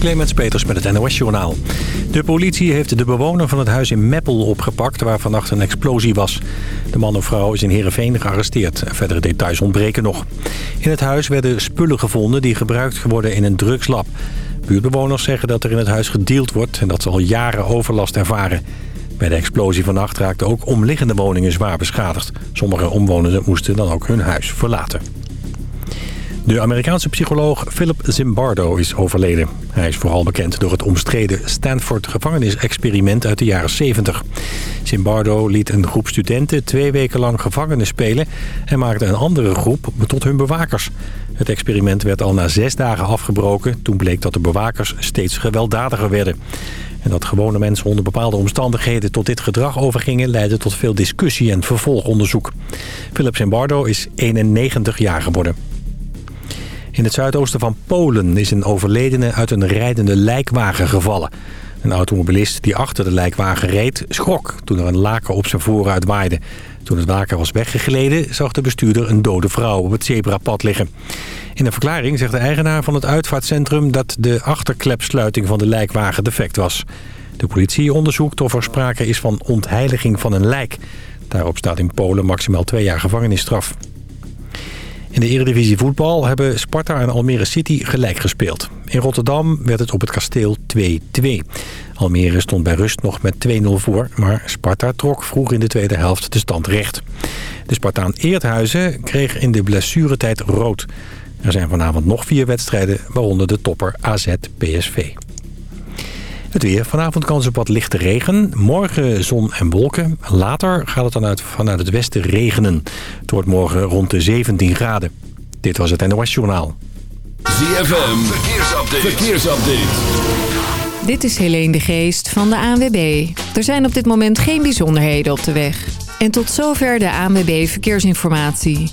Clemens Peters met het NOS-journaal. De politie heeft de bewoner van het huis in Meppel opgepakt... waar vannacht een explosie was. De man of vrouw is in Heerenveen gearresteerd. Verdere details ontbreken nog. In het huis werden spullen gevonden die gebruikt worden in een drugslab. Buurtbewoners zeggen dat er in het huis gedeeld wordt... en dat ze al jaren overlast ervaren. Bij de explosie vannacht raakten ook omliggende woningen zwaar beschadigd. Sommige omwonenden moesten dan ook hun huis verlaten. De Amerikaanse psycholoog Philip Zimbardo is overleden. Hij is vooral bekend door het omstreden Stanford-gevangenisexperiment uit de jaren 70. Zimbardo liet een groep studenten twee weken lang gevangenis spelen... en maakte een andere groep tot hun bewakers. Het experiment werd al na zes dagen afgebroken... toen bleek dat de bewakers steeds gewelddadiger werden. En dat gewone mensen onder bepaalde omstandigheden tot dit gedrag overgingen... leidde tot veel discussie en vervolgonderzoek. Philip Zimbardo is 91 jaar geworden. In het zuidoosten van Polen is een overledene uit een rijdende lijkwagen gevallen. Een automobilist die achter de lijkwagen reed schrok toen er een laken op zijn voorruit waaide. Toen het laken was weggegleden zag de bestuurder een dode vrouw op het zebrapad liggen. In een verklaring zegt de eigenaar van het uitvaartcentrum dat de achterklepsluiting van de lijkwagen defect was. De politie onderzoekt of er sprake is van ontheiliging van een lijk. Daarop staat in Polen maximaal twee jaar gevangenisstraf. In de Eredivisie voetbal hebben Sparta en Almere City gelijk gespeeld. In Rotterdam werd het op het kasteel 2-2. Almere stond bij rust nog met 2-0 voor, maar Sparta trok vroeg in de tweede helft de stand recht. De Spartaan Eerthuizen kreeg in de blessuretijd rood. Er zijn vanavond nog vier wedstrijden, waaronder de topper AZ-PSV. Het weer. Vanavond kans op wat lichte regen. Morgen zon en wolken. Later gaat het dan uit, vanuit het westen regenen. Het wordt morgen rond de 17 graden. Dit was het NOS Journaal. ZFM. Verkeersupdate. Verkeersupdate. Dit is Helene de Geest van de ANWB. Er zijn op dit moment geen bijzonderheden op de weg. En tot zover de ANWB Verkeersinformatie.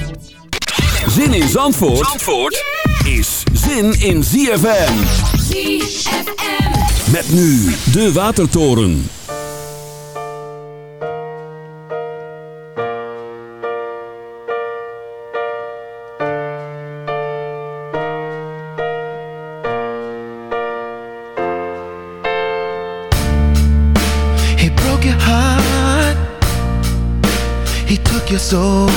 Zin in Zandvoort, Zandvoort is zin in ZFM. ZFM. Met nu de Watertoren. He broke your heart. He took your soul.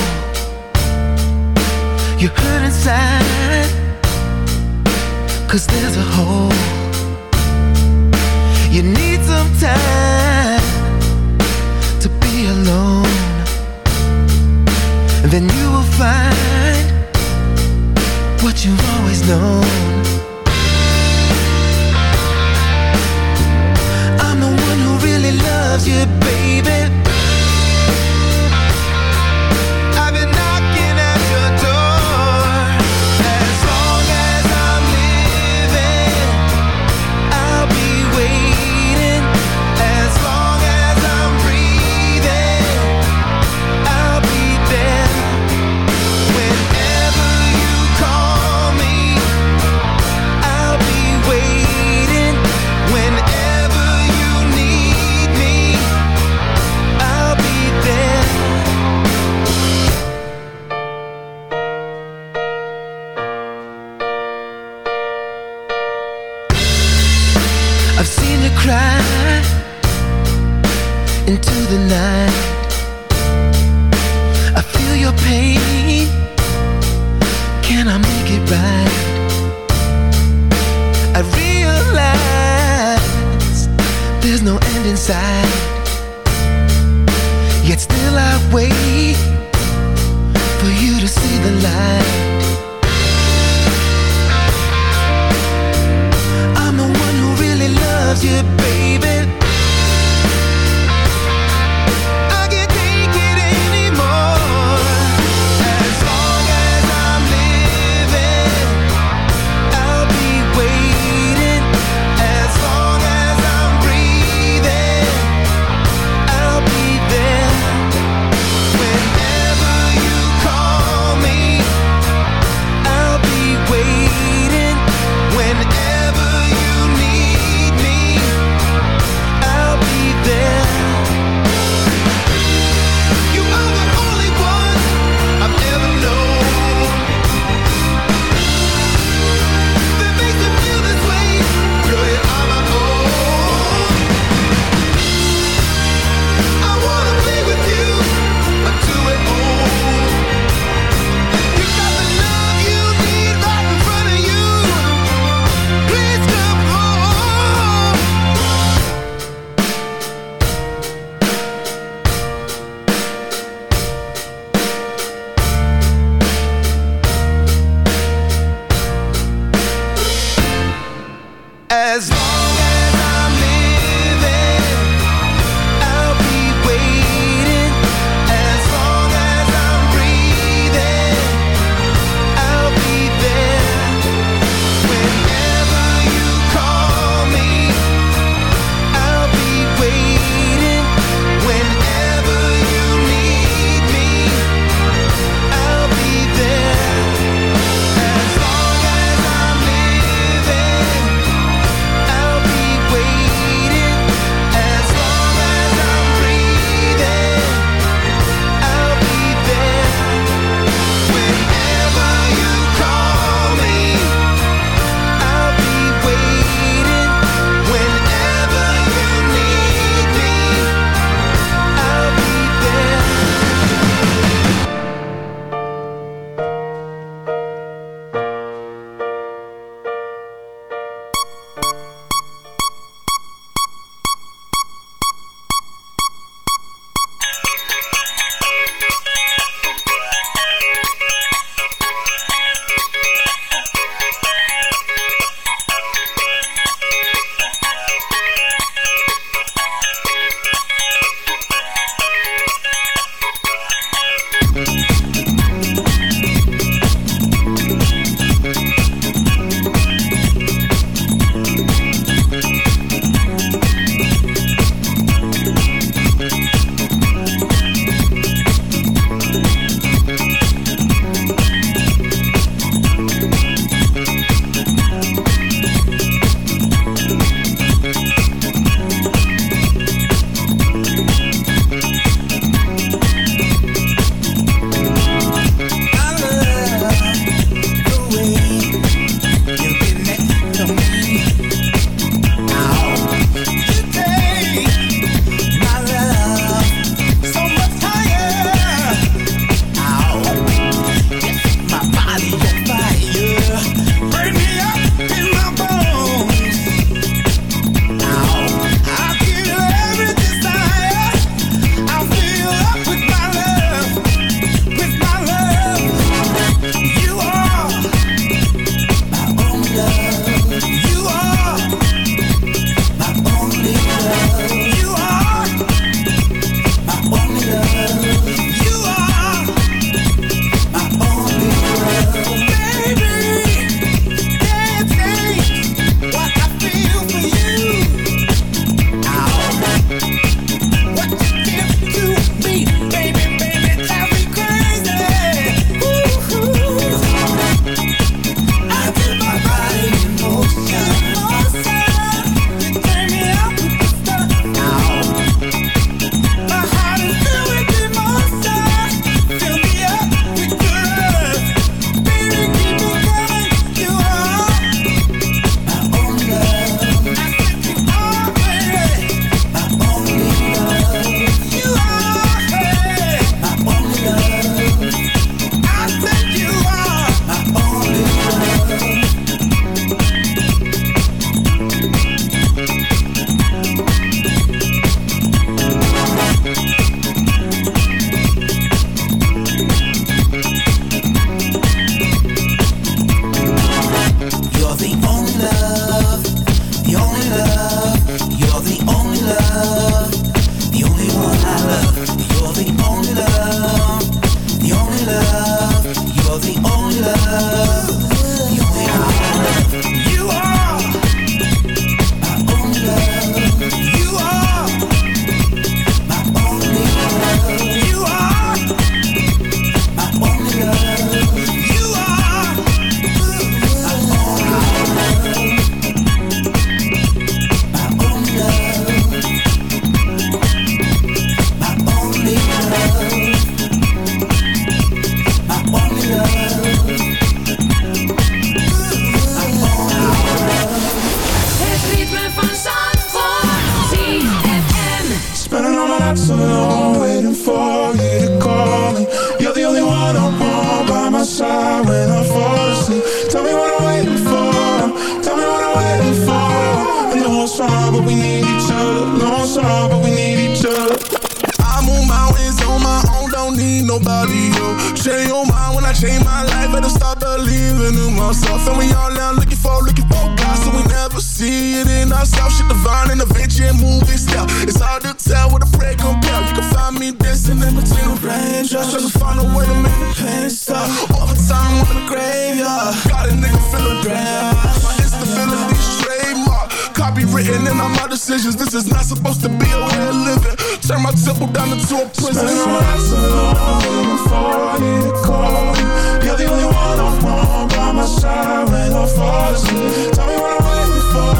hating in all my decisions. This is not supposed to be a way of living. Turn my temple down into a prison. Spend nights alone before I get a call. You're the only one I want by my side when I fall asleep. Tell me what I'm waiting for.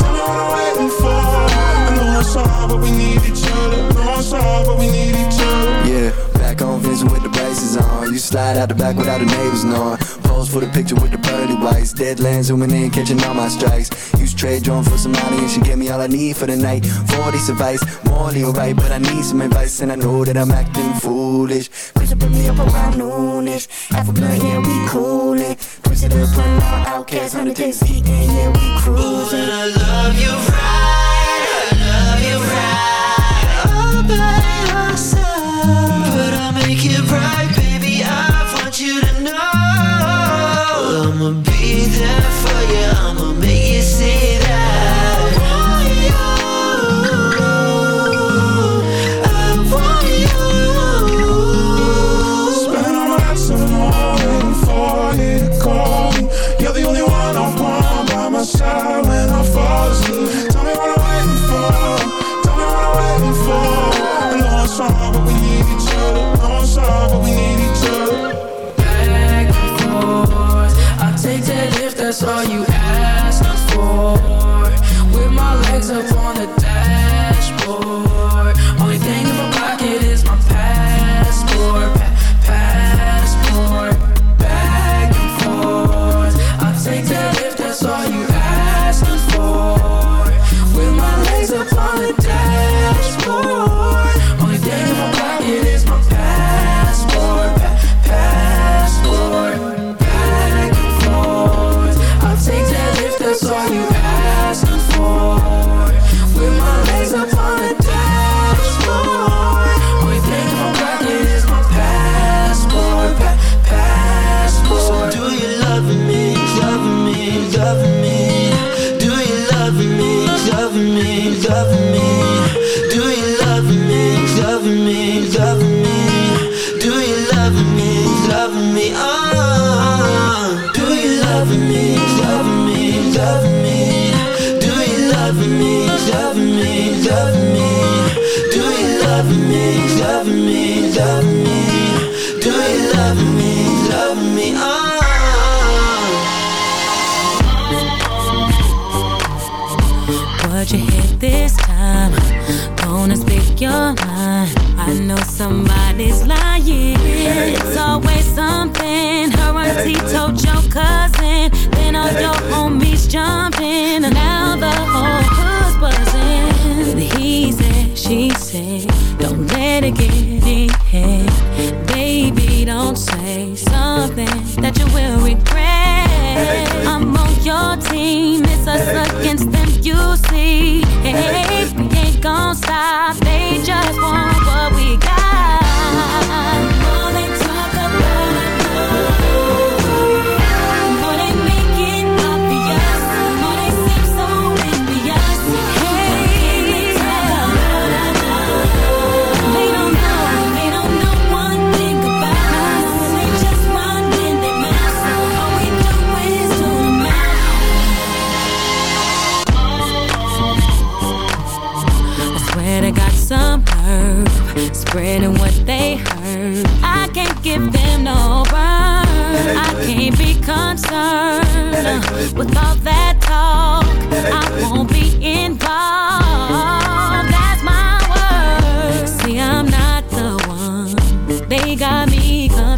Tell me what I'm waiting for. I know it's hard, but we need each other. I know it's hard, but we need each other back on Vince with the braces on. You slide out the back without the neighbors knowing. Pose for the picture with the pearly whites. Deadlands zooming in, catching all my strikes. Use trade drone for some money and she gave me all I need for the night. 40 advice, morally alright, but I need some advice and I know that I'm acting foolish. Push put me up around noonish. Half a blunt, yeah, we cool it. Push it up, put outcast, 100 days eating, yeah, we cruising. Ooh, I love you right. and what they heard. I can't give them no burn. I can't be concerned with all that talk. I won't be involved. That's my word. See, I'm not the one. They got me confused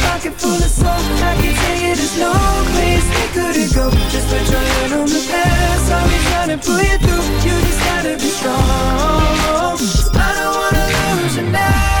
pocket full of soap. I can tell you there's no place they couldn't go. Just put your hand on the past. I'll be trying to pull you through. You just gotta be strong. I don't wanna lose you now.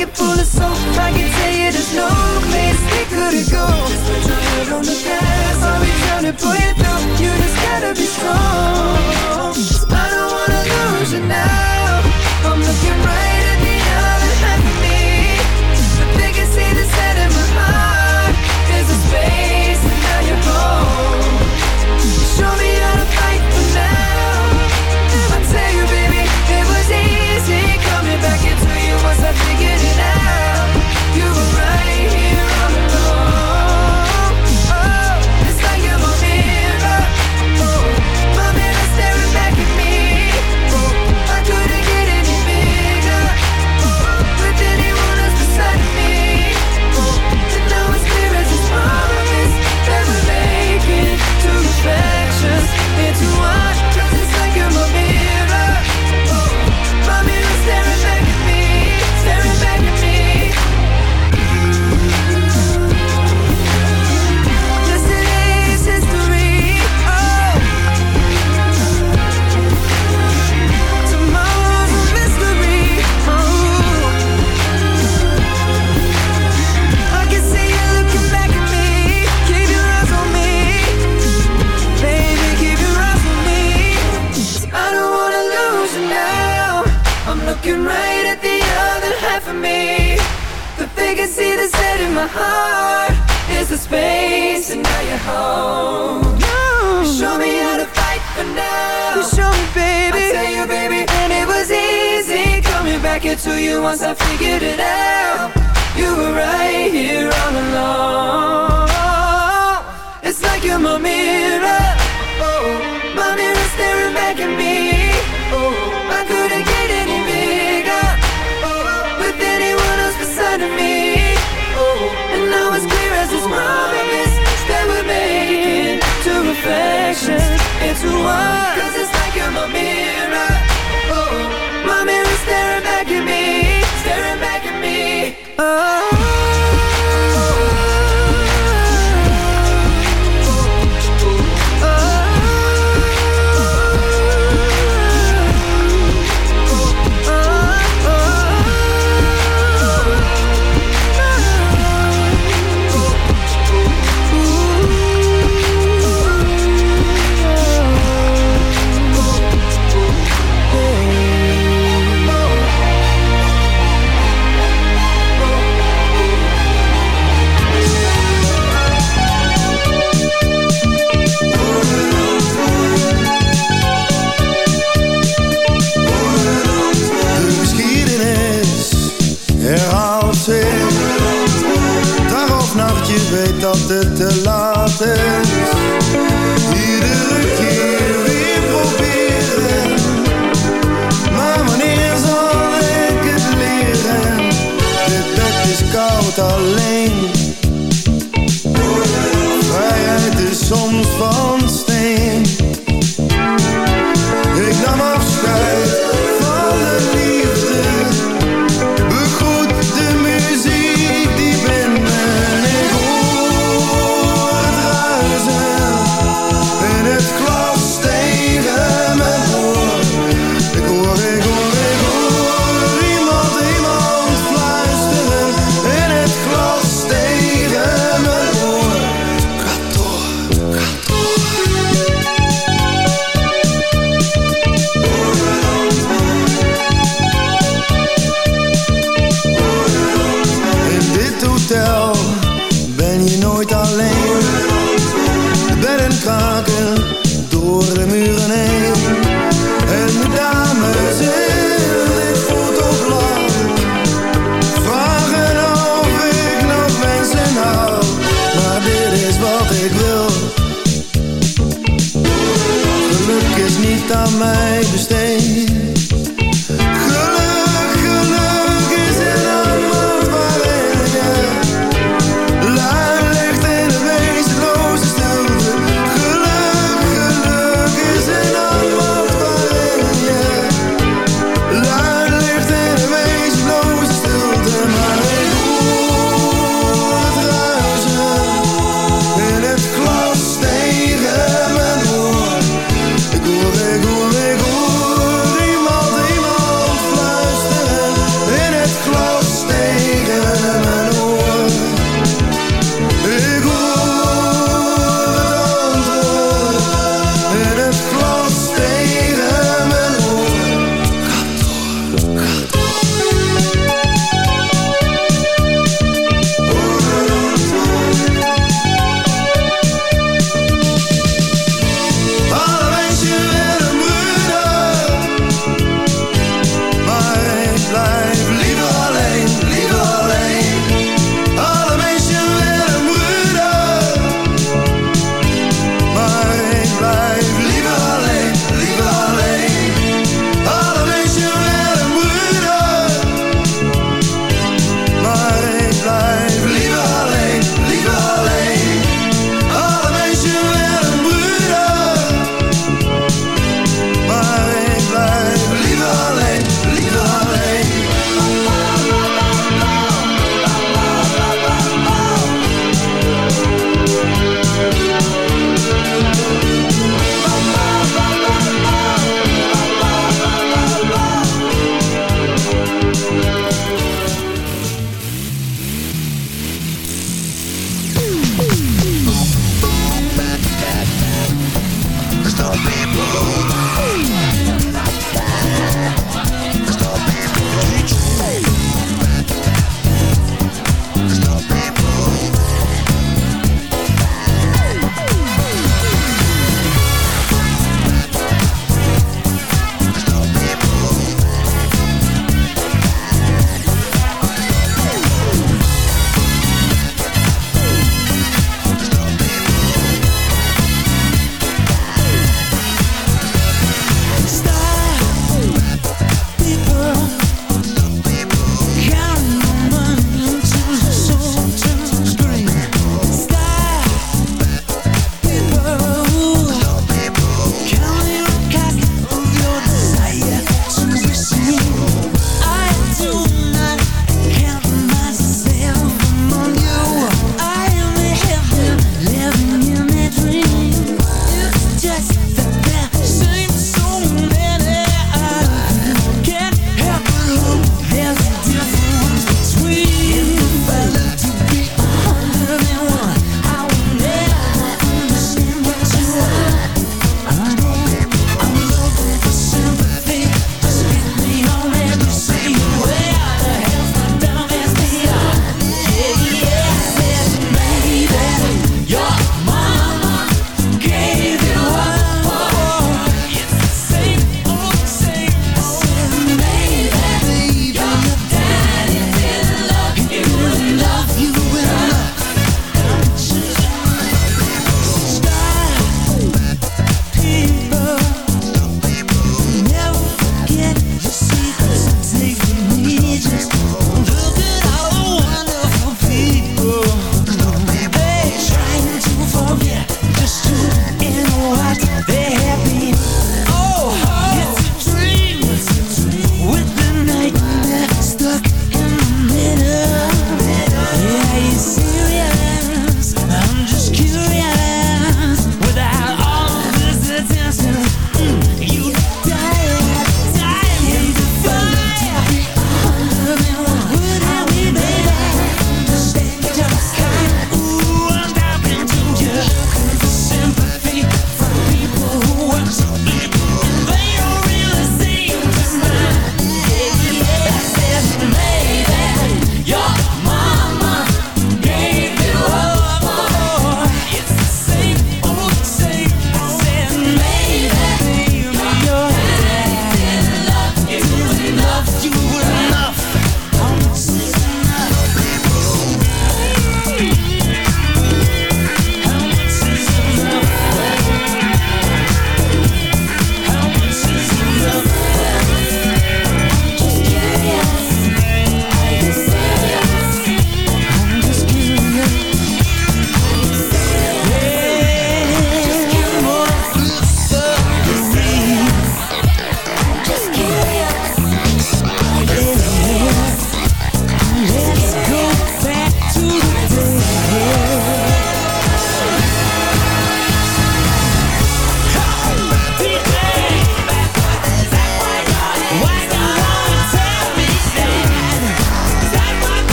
pocket full of soap. I can tell you there's no place we couldn't go. Just put your head on the past, I'll be trying to pull you through. You just gotta love.